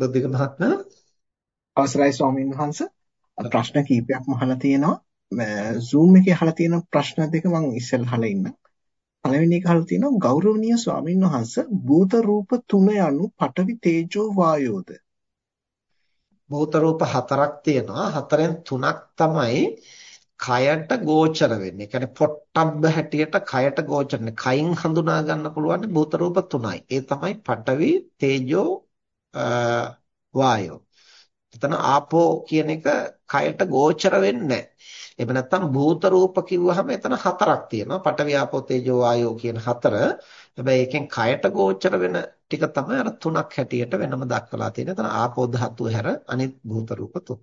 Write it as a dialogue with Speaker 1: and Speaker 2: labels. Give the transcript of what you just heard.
Speaker 1: බුද්ධික මහත්මයා
Speaker 2: අවසරයි ස්වාමීන් වහන්ස ප්‍රශ්න කීපයක්ම අහලා තියෙනවා Zoom එකේ අහලා තියෙන ප්‍රශ්න දෙක මම ඉස්සෙල්ලා ඉන්නම් පළවෙනි එක අහලා තියෙනවා ගෞරවනීය ස්වාමීන් වහන්ස භූත රූප තුන යනු පඨවි තේජෝ වායෝද
Speaker 1: භූත රූප හතරක් තියෙනවා හතරෙන් තුනක් තමයි කයට ගෝචර වෙන්නේ. ඒ කියන්නේ පොට්ටබ්බ හැටියට කයට ගෝචරනේ. කයින් හඳුනා ගන්න පුළුවන් භූත රූප තුනයි. ඒ තමයි පඨවි, තේජෝ, වායෝ. එතන ආපෝ කියන එක කයට ගෝචර වෙන්නේ නැහැ. එහෙම නැත්නම් භූත රූප කිව්වහම එතන හතරක් තියෙනවා. පඨවි ආපෝ තේජෝ වායෝ කියන හතර. හැබැයි එකෙන් කයට ගෝචර වෙන ටික තමයි අර තුනක් හැටියට වෙනම දක්වලා තියෙන්නේ. එතන ආපෝ ධාතුව හැර අනිත් භූත රූප තුන.